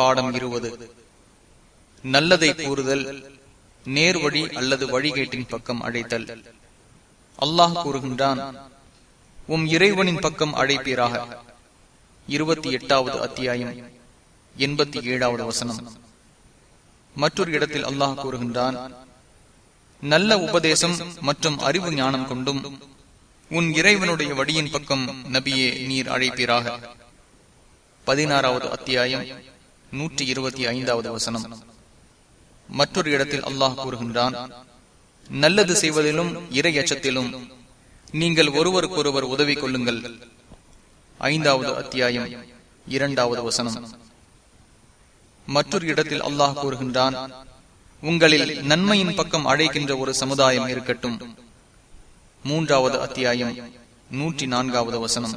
பாடம் இருவது. நல்லதை கூறுதல் நேர்வழி அல்லது வழிகேட்டின் பக்கம் அழைத்தல். அல்லாஹ் கூறுகின்றான் உம் இறைவனின் பக்கம் அழைப்பீராக. இருபத்தி எட்டாவது அத்தியாயம் எண்பத்தி ஏழாவது வசனம். மற்றொரு இடத்தில் அல்லாஹ் கூறுகின்றான் நல்ல உபதேசம் மற்றும் அறிவு ஞானம் கொண்டும் உன் இறைவனுடைய வழியின் பக்கம் நபியே நீர் அழைப்பீராக. பதினாறாவது அத்தியாயம் நூற்றி இருபத்தி ஐந்தாவது வசனம். மற்றொரு இடத்தில் அல்லாஹ் கூறுகின்றான் நல்லது செய்வதிலும் இறை அச்சத்திலும் நீங்கள் ஒருவருக்கொருவர் உதவி கொள்ளுங்கள். ஐந்தாவது அத்தியாயம் இரண்டாவது வசனம். மற்றொரு இடத்தில் அல்லாஹ் கூறுகின்றான் உங்களில் நன்மையின் பக்கம் அழைக்கின்ற ஒரு சமுதாயம் இருக்கட்டும். மூன்றாவது அத்தியாயம் நூற்றி நான்காவது வசனம்.